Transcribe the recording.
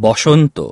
বসন্ত।